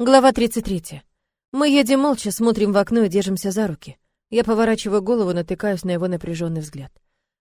Глава 33. Мы едем молча, смотрим в окно и держимся за руки. Я поворачиваю голову, натыкаюсь на его напряженный взгляд.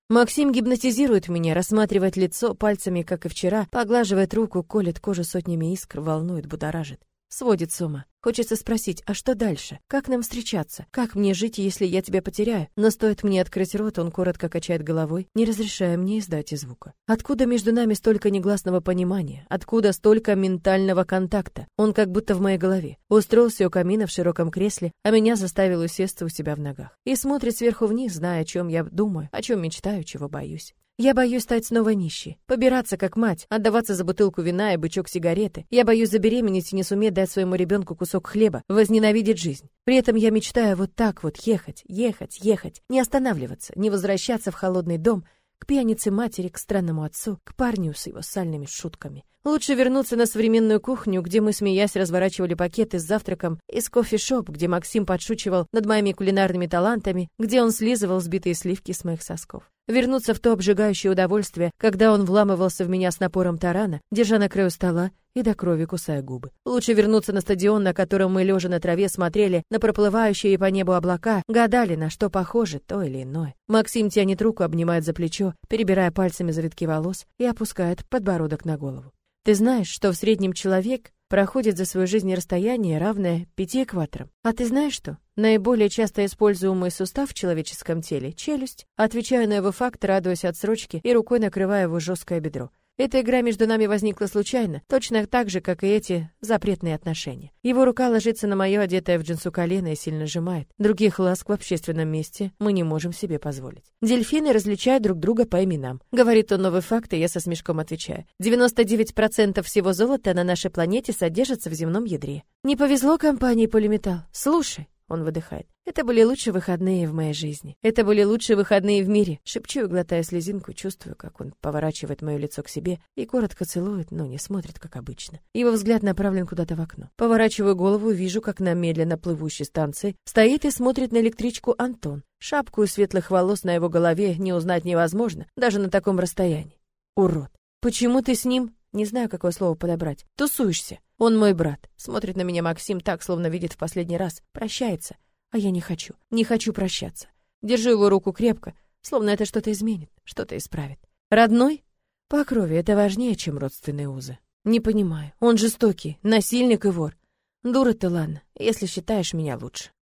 Максим гипнотизирует меня, рассматривает лицо пальцами, как и вчера, поглаживает руку, колет кожу сотнями искр, волнует, будоражит. Сводит с ума. Хочется спросить, а что дальше? Как нам встречаться? Как мне жить, если я тебя потеряю? Но стоит мне открыть рот, он коротко качает головой, не разрешая мне издать и звука. Откуда между нами столько негласного понимания? Откуда столько ментального контакта? Он как будто в моей голове. Устроился у камина в широком кресле, а меня заставил усесться у себя в ногах. И смотрит сверху вниз, зная, о чем я думаю, о чем мечтаю, чего боюсь. Я боюсь стать снова нищей, побираться как мать, отдаваться за бутылку вина и бычок сигареты. Я боюсь забеременеть и не суметь дать своему ребенку кусок хлеба, возненавидеть жизнь. При этом я мечтаю вот так вот ехать, ехать, ехать, не останавливаться, не возвращаться в холодный дом, к пьянице матери, к странному отцу, к парню с его сальными шутками. Лучше вернуться на современную кухню, где мы, смеясь, разворачивали пакеты с завтраком, из кофе-шоп, где Максим подшучивал над моими кулинарными талантами, где он слизывал сбитые сливки с моих сосков. Вернуться в то обжигающее удовольствие, когда он вламывался в меня с напором тарана, держа на краю стола и до крови кусая губы. Лучше вернуться на стадион, на котором мы, лежа на траве, смотрели на проплывающие по небу облака, гадали, на что похоже то или иное. Максим тянет руку, обнимает за плечо, перебирая пальцами завитки волос и опускает подбородок на голову. Ты знаешь, что в среднем человек проходит за свою жизнь расстояние, равное пяти экваторам. А ты знаешь что? Наиболее часто используемый сустав в человеческом теле — челюсть. Отвечаю на его факт, радуясь отсрочке и рукой накрывая его жесткое бедро. Эта игра между нами возникла случайно, точно так же, как и эти запретные отношения. Его рука ложится на мое одетое в джинсу колено и сильно сжимает. Других ласк в общественном месте мы не можем себе позволить. Дельфины различают друг друга по именам. Говорит он новый факт, и я со смешком отвечаю. 99% всего золота на нашей планете содержится в земном ядре. Не повезло компании Полиметалл. Слушай, он выдыхает. Это были лучшие выходные в моей жизни. Это были лучшие выходные в мире. Шепчу и глотая слезинку, чувствую, как он поворачивает мое лицо к себе и коротко целует, но не смотрит, как обычно. Его взгляд направлен куда-то в окно. Поворачиваю голову вижу, как на медленно плывущей станции стоит и смотрит на электричку Антон. Шапку и светлых волос на его голове не узнать невозможно, даже на таком расстоянии. Урод. Почему ты с ним? Не знаю, какое слово подобрать. Тусуешься. Он мой брат. Смотрит на меня Максим так, словно видит в последний раз. Прощается. А я не хочу. Не хочу прощаться. Держу его руку крепко, словно это что-то изменит, что-то исправит. Родной? По крови это важнее, чем родственные узы. Не понимаю. Он жестокий, насильник и вор. Дура ты, ладно, если считаешь меня лучше.